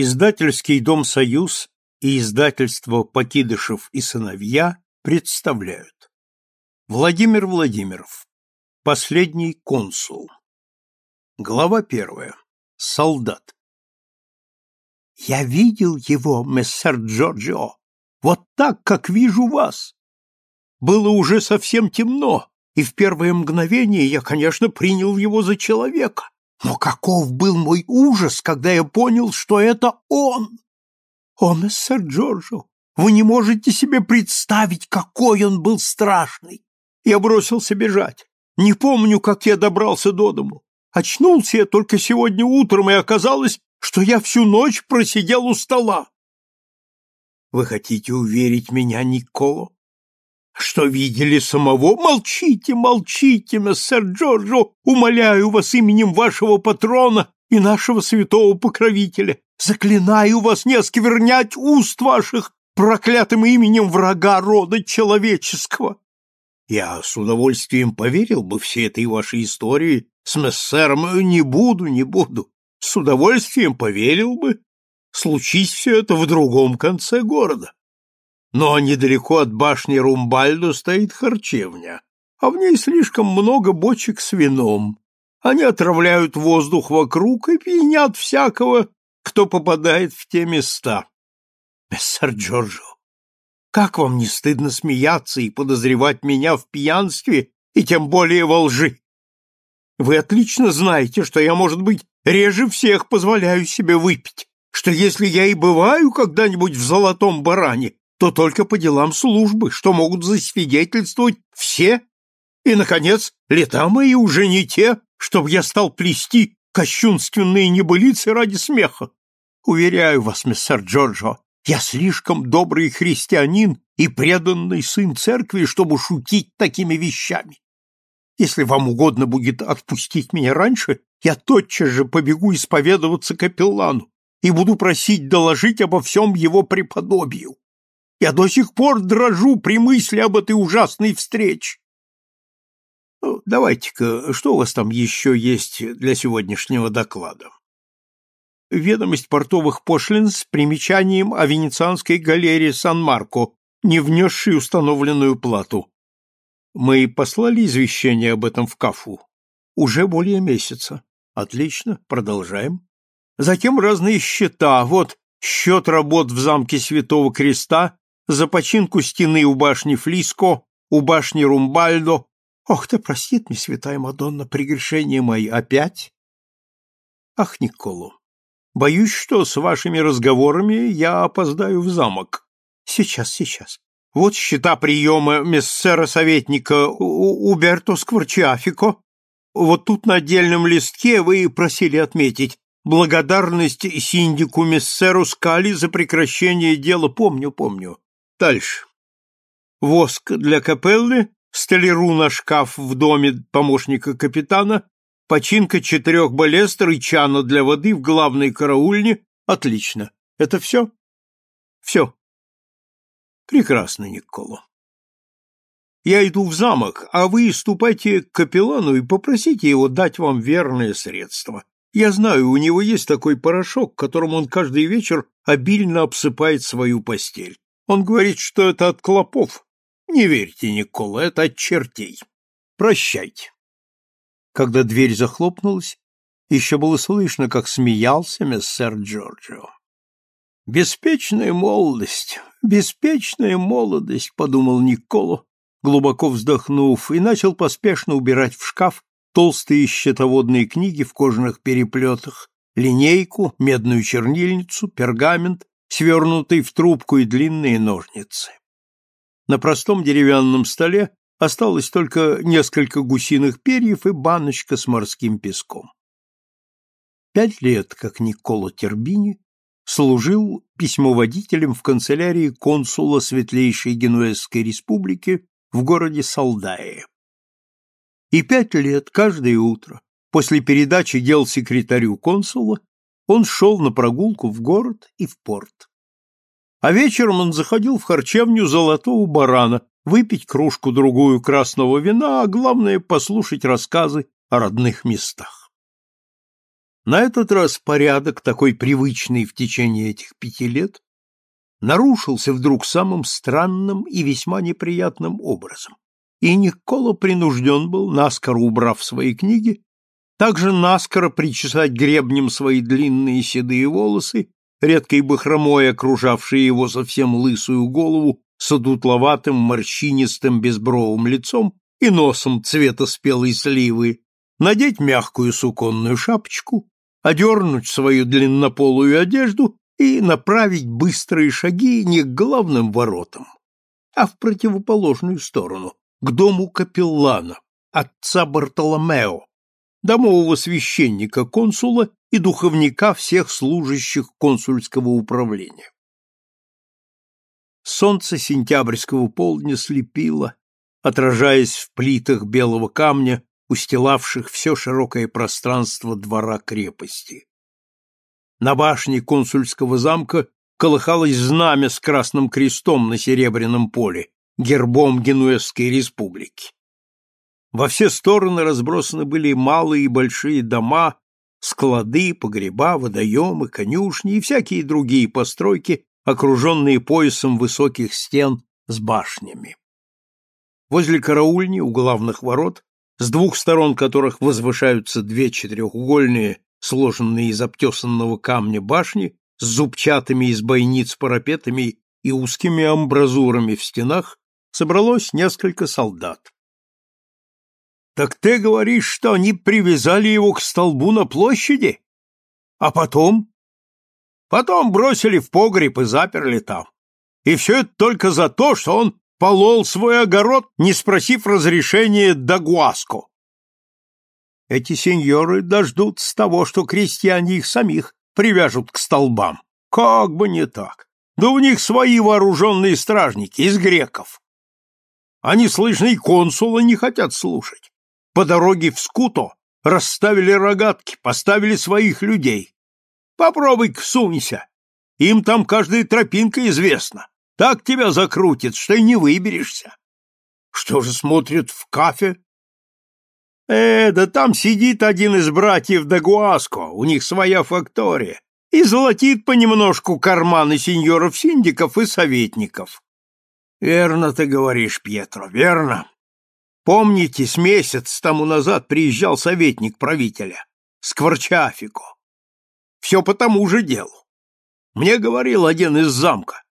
Издательский дом «Союз» и издательство «Покидышев и сыновья» представляют. Владимир Владимиров. Последний консул. Глава первая. Солдат. Я видел его, мессер Джорджио, вот так, как вижу вас. Было уже совсем темно, и в первое мгновение я, конечно, принял его за человека. Но каков был мой ужас, когда я понял, что это он! О, мессер Джорджо, вы не можете себе представить, какой он был страшный! Я бросился бежать. Не помню, как я добрался до дому. Очнулся я только сегодня утром, и оказалось, что я всю ночь просидел у стола. Вы хотите уверить меня, Николо? Что видели самого? Молчите, молчите, мессер Джорджо, умоляю вас именем вашего патрона и нашего святого покровителя. Заклинаю вас не осквернять уст ваших проклятым именем врага рода человеческого. Я с удовольствием поверил бы всей этой вашей истории с мессером. Не буду, не буду. С удовольствием поверил бы. Случись все это в другом конце города. Но недалеко от башни Румбальдо стоит харчевня, а в ней слишком много бочек с вином. Они отравляют воздух вокруг и пьянят всякого, кто попадает в те места. Мессер Джорджо, как вам не стыдно смеяться и подозревать меня в пьянстве и тем более во лжи? Вы отлично знаете, что я, может быть, реже всех позволяю себе выпить, что если я и бываю когда-нибудь в золотом баране, то только по делам службы, что могут засвидетельствовать все. И, наконец, лета мои уже не те, чтобы я стал плести кощунственные небылицы ради смеха. Уверяю вас, мистер Джорджо, я слишком добрый христианин и преданный сын церкви, чтобы шутить такими вещами. Если вам угодно будет отпустить меня раньше, я тотчас же побегу исповедоваться капеллану и буду просить доложить обо всем его преподобию. Я до сих пор дрожу при мысли об этой ужасной встрече. Ну, давайте-ка, что у вас там еще есть для сегодняшнего доклада? Ведомость портовых пошлин с примечанием о венецианской галерее Сан-Марко, не внесшей установленную плату. Мы послали извещение об этом в Кафу. Уже более месяца. Отлично, продолжаем. Затем разные счета. Вот счет работ в замке Святого Креста за починку стены у башни Флиско, у башни Румбальдо. Ох, да простит мне, святая Мадонна, прегрешения мои опять? Ах, Николо, боюсь, что с вашими разговорами я опоздаю в замок. Сейчас, сейчас. Вот счета приема мессера-советника Уберто Скворчафико. Вот тут на отдельном листке вы просили отметить благодарность синдику мессеру Скали за прекращение дела. Помню, помню. Дальше. Воск для капеллы, столяру на шкаф в доме помощника капитана, починка четырех балестр и чана для воды в главной караульне. Отлично. Это все? Все. Прекрасно, Николо. Я иду в замок, а вы ступайте к капеллану и попросите его дать вам верное средство. Я знаю, у него есть такой порошок, которым он каждый вечер обильно обсыпает свою постель. Он говорит, что это от клопов. Не верьте, Никола, это от чертей. Прощайте. Когда дверь захлопнулась, еще было слышно, как смеялся мессер Джорджио. «Беспечная молодость, беспечная молодость», — подумал Николо, глубоко вздохнув, и начал поспешно убирать в шкаф толстые счетоводные книги в кожаных переплетах, линейку, медную чернильницу, пергамент свернутый в трубку и длинные ножницы. На простом деревянном столе осталось только несколько гусиных перьев и баночка с морским песком. Пять лет, как Николо Тербини, служил письмоводителем в канцелярии консула Светлейшей Генуэзской республики в городе Салдае. И пять лет каждое утро после передачи дел секретарю консула он шел на прогулку в город и в порт. А вечером он заходил в харчевню «Золотого барана» выпить кружку-другую красного вина, а главное — послушать рассказы о родных местах. На этот раз порядок, такой привычный в течение этих пяти лет, нарушился вдруг самым странным и весьма неприятным образом. И Никола принужден был, наскоро убрав свои книги, также наскоро причесать гребнем свои длинные седые волосы, редкой бахромой окружавшие его совсем лысую голову с одутловатым, морщинистым, безбровым лицом и носом цвета спелой сливы, надеть мягкую суконную шапочку, одернуть свою длиннополую одежду и направить быстрые шаги не к главным воротам, а в противоположную сторону, к дому капеллана, отца Бартоломео, домового священника консула и духовника всех служащих консульского управления. Солнце сентябрьского полдня слепило, отражаясь в плитах белого камня, устилавших все широкое пространство двора крепости. На башне консульского замка колыхалось знамя с красным крестом на серебряном поле, гербом Генуэзской республики. Во все стороны разбросаны были малые и большие дома, склады, погреба, водоемы, конюшни и всякие другие постройки, окруженные поясом высоких стен с башнями. Возле караульни у главных ворот, с двух сторон которых возвышаются две четырехугольные сложенные из обтесанного камня башни с зубчатыми из бойниц парапетами и узкими амбразурами в стенах, собралось несколько солдат. «Так ты говоришь, что они привязали его к столбу на площади? А потом?» «Потом бросили в погреб и заперли там. И все это только за то, что он полол свой огород, не спросив разрешения Дагуаско. Эти сеньоры дождутся того, что крестьяне их самих привяжут к столбам. Как бы не так. Да у них свои вооруженные стражники из греков. Они, слышно, и консула не хотят слушать. По дороге в Скуто расставили рогатки, поставили своих людей. Попробуй-ка. Им там каждая тропинка известна. Так тебя закрутит, что и не выберешься. Что же смотрят в кафе Э, да там сидит один из братьев Дагуаско, у них своя фактория, и золотит понемножку карманы сеньоров-синдиков и советников. Верно ты говоришь, Пьетро, верно. Помните, с месяц тому назад приезжал советник правителя, Скворчафико. Все по тому же делу. Мне говорил один из замка.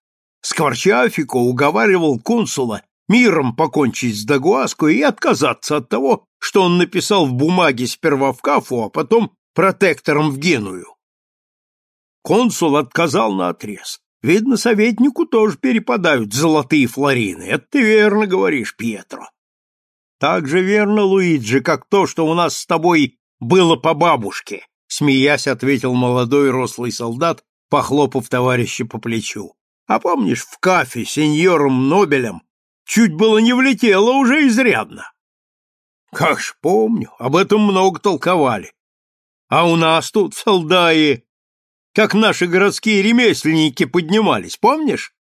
Скворчафико уговаривал консула миром покончить с Дагуаско и отказаться от того, что он написал в бумаге сперва в Кафу, а потом протектором в Геную. Консул отказал на отрез. Видно, советнику тоже перепадают золотые флорины. Это ты верно говоришь, Пьетро. Так же верно, Луиджи, как то, что у нас с тобой было по бабушке, смеясь, ответил молодой рослый солдат, похлопав товарища по плечу. А помнишь, в кафе сеньором Нобелем чуть было не влетело уже изрядно. Как ж помню, об этом много толковали. А у нас тут в Салдае, как наши городские ремесленники поднимались, помнишь?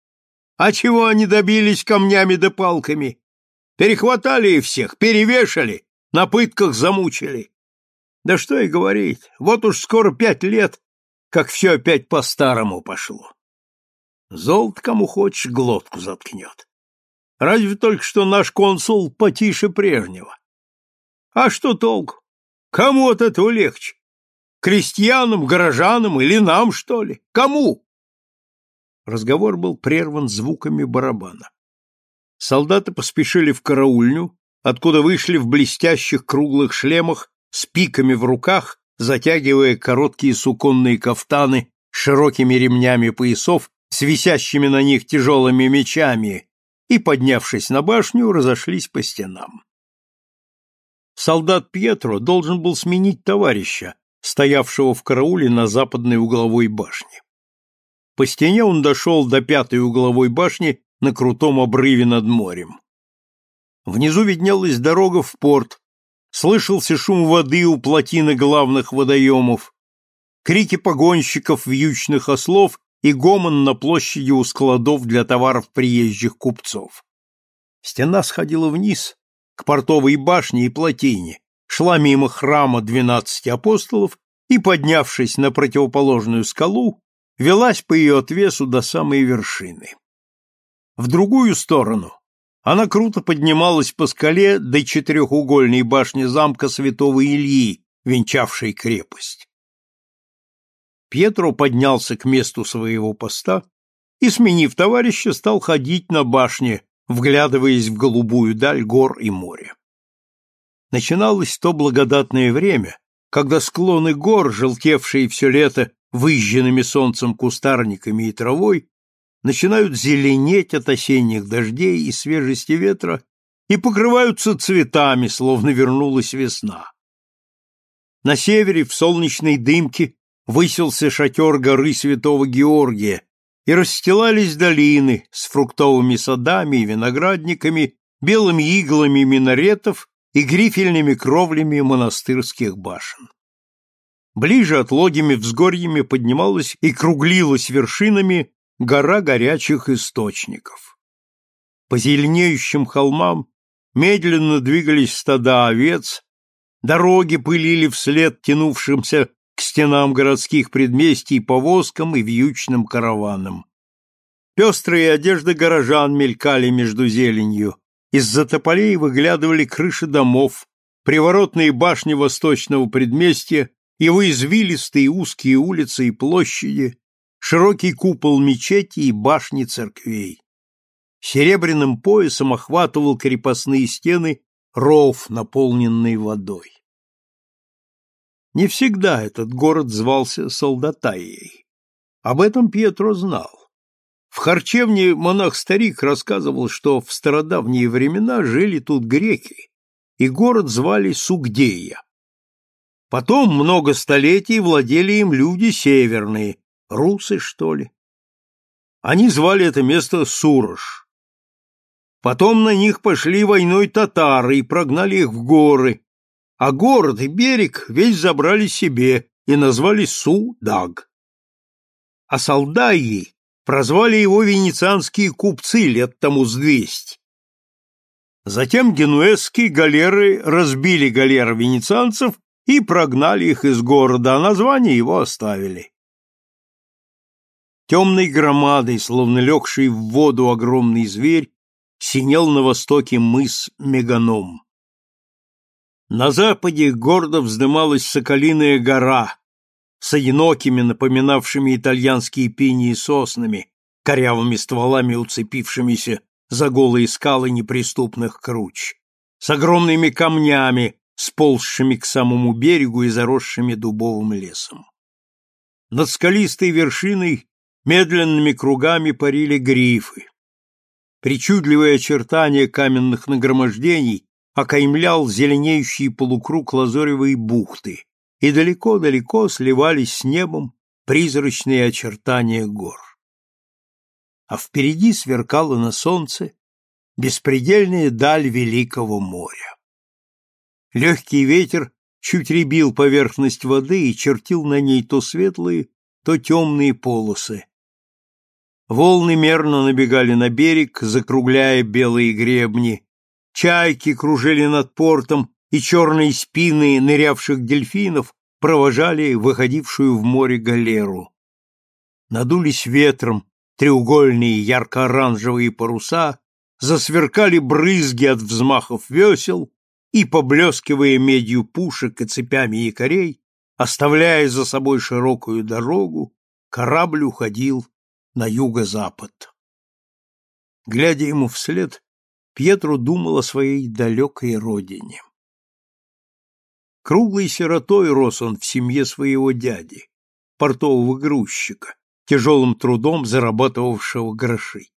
А чего они добились камнями да палками? Перехватали их всех, перевешали, на пытках замучили. Да что и говорить, вот уж скоро пять лет, как все опять по-старому пошло. Золото кому хочешь глотку заткнет. Разве только что наш консул потише прежнего. А что толк? Кому от этого легче? Крестьянам, горожанам или нам, что ли? Кому? Разговор был прерван звуками барабана. Солдаты поспешили в караульню, откуда вышли в блестящих круглых шлемах с пиками в руках, затягивая короткие суконные кафтаны широкими ремнями поясов, с висящими на них тяжелыми мечами, и, поднявшись на башню, разошлись по стенам солдат Пьетро должен был сменить товарища, стоявшего в карауле на западной угловой башне. По стене он дошел до пятой угловой башни на крутом обрыве над морем. Внизу виднелась дорога в порт, слышался шум воды у плотины главных водоемов, крики погонщиков вьючных ослов и гомон на площади у складов для товаров приезжих купцов. Стена сходила вниз, к портовой башне и плотине, шла мимо храма двенадцати апостолов и, поднявшись на противоположную скалу, велась по ее отвесу до самой вершины. В другую сторону она круто поднималась по скале до четырехугольной башни замка святого Ильи, венчавшей крепость. Пьетро поднялся к месту своего поста и, сменив товарища, стал ходить на башне, вглядываясь в голубую даль гор и моря. Начиналось то благодатное время, когда склоны гор, желтевшие все лето выжженными солнцем кустарниками и травой, начинают зеленеть от осенних дождей и свежести ветра и покрываются цветами, словно вернулась весна. На севере в солнечной дымке высился шатер горы Святого Георгия, и расстилались долины с фруктовыми садами и виноградниками, белыми иглами минаретов и грифельными кровлями монастырских башен. Ближе отлогими взгорьями поднималась и круглилась вершинами гора горячих источников. По зеленеющим холмам медленно двигались стада овец, дороги пылили вслед тянувшимся к стенам городских предместий повозкам и вьючным караванам. Пестрые одежды горожан мелькали между зеленью, из-за тополей выглядывали крыши домов, приворотные башни восточного предместья, его извилистые узкие улицы и площади, широкий купол мечети и башни церквей. Серебряным поясом охватывал крепостные стены ров, наполненный водой. Не всегда этот город звался Солдатаей. Об этом Пьетро знал. В харчевне монах-старик рассказывал, что в стародавние времена жили тут греки, и город звали Сугдея. Потом много столетий владели им люди северные, русы, что ли. Они звали это место Сурож. Потом на них пошли войной татары и прогнали их в горы, а город и берег весь забрали себе и назвали Судаг. А Салдаи прозвали его венецианские купцы лет тому с двести. Затем генуэзские галеры разбили галеры венецианцев и прогнали их из города, а название его оставили. Темной громадой, словно легший в воду огромный зверь, синел на востоке мыс Меганом. На западе гордо вздымалась Соколиная гора с одинокими, напоминавшими итальянские пинии соснами, корявыми стволами, уцепившимися за голые скалы неприступных круч, с огромными камнями, сползшими к самому берегу и заросшими дубовым лесом. Над скалистой вершиной медленными кругами парили грифы. Причудливые очертания каменных нагромождений окаймлял зеленеющий полукруг лазоревой бухты, и далеко-далеко сливались с небом призрачные очертания гор. А впереди сверкала на солнце беспредельная даль Великого моря. Легкий ветер чуть ребил поверхность воды и чертил на ней то светлые, то темные полосы. Волны мерно набегали на берег, закругляя белые гребни, Чайки кружили над портом, и черные спины нырявших дельфинов провожали выходившую в море галеру. Надулись ветром треугольные ярко-оранжевые паруса, засверкали брызги от взмахов весел, и, поблескивая медью пушек и цепями якорей, оставляя за собой широкую дорогу, корабль уходил на юго-запад. Глядя ему вслед, Пьетро думал о своей далекой родине. Круглой сиротой рос он в семье своего дяди, портового грузчика, тяжелым трудом зарабатывавшего гроши.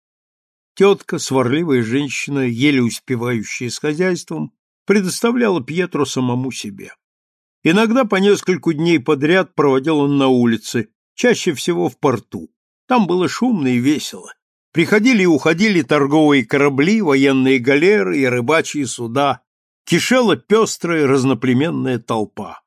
Тетка, сварливая женщина, еле успевающая с хозяйством, предоставляла Пьетро самому себе. Иногда по нескольку дней подряд проводил он на улице, чаще всего в порту. Там было шумно и весело. Приходили и уходили торговые корабли, военные галеры и рыбачьи суда. Кишела пестрая разноплеменная толпа.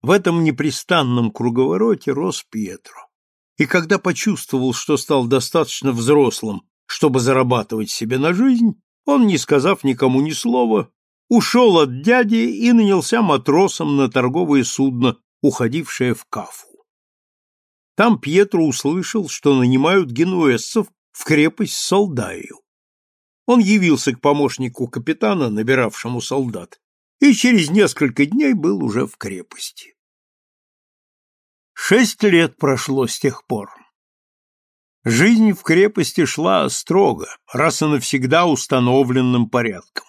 В этом непрестанном круговороте рос Пьетро. И когда почувствовал, что стал достаточно взрослым, чтобы зарабатывать себе на жизнь, он, не сказав никому ни слова, ушел от дяди и нанялся матросом на торговое судно, уходившая в Кафу. Там Пьетро услышал, что нанимают генуэзцев в крепость Солдаю. Он явился к помощнику капитана, набиравшему солдат, и через несколько дней был уже в крепости. Шесть лет прошло с тех пор. Жизнь в крепости шла строго, раз и навсегда установленным порядком.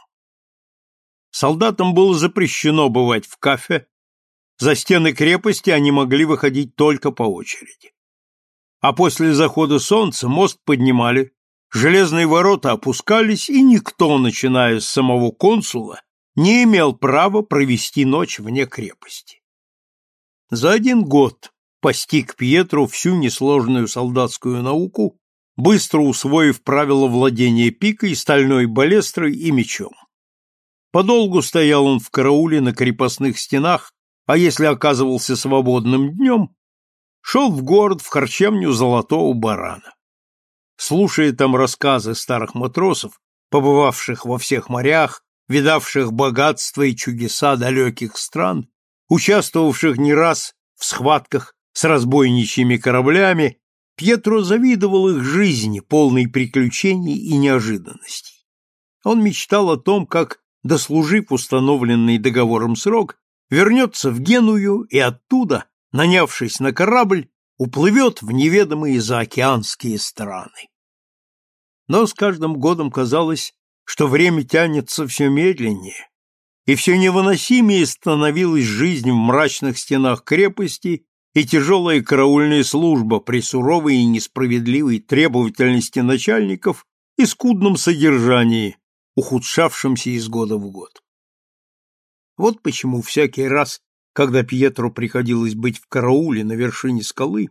Солдатам было запрещено бывать в кафе, за стены крепости они могли выходить только по очереди. А после захода солнца мост поднимали, железные ворота опускались, и никто, начиная с самого консула, не имел права провести ночь вне крепости. За один год постиг Пьетру всю несложную солдатскую науку, быстро усвоив правила владения пикой, стальной балестрой и мечом. Подолгу стоял он в карауле на крепостных стенах, а если оказывался свободным днем, шел в город в харчевню Золотого Барана. Слушая там рассказы старых матросов, побывавших во всех морях, видавших богатства и чудеса далеких стран, участвовавших не раз в схватках с разбойничьими кораблями, Пьетро завидовал их жизни, полной приключений и неожиданностей. Он мечтал о том, как, дослужив установленный договором срок, вернется в Геную и оттуда, нанявшись на корабль, уплывет в неведомые заокеанские страны. Но с каждым годом казалось, что время тянется все медленнее, и все невыносимее становилась жизнь в мрачных стенах крепости и тяжелая караульная служба при суровой и несправедливой требовательности начальников и скудном содержании, ухудшавшемся из года в год. Вот почему всякий раз, когда Пьетро приходилось быть в карауле на вершине скалы,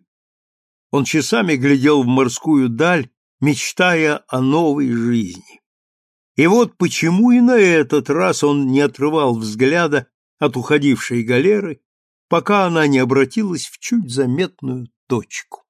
он часами глядел в морскую даль, мечтая о новой жизни. И вот почему и на этот раз он не отрывал взгляда от уходившей галеры пока она не обратилась в чуть заметную точку.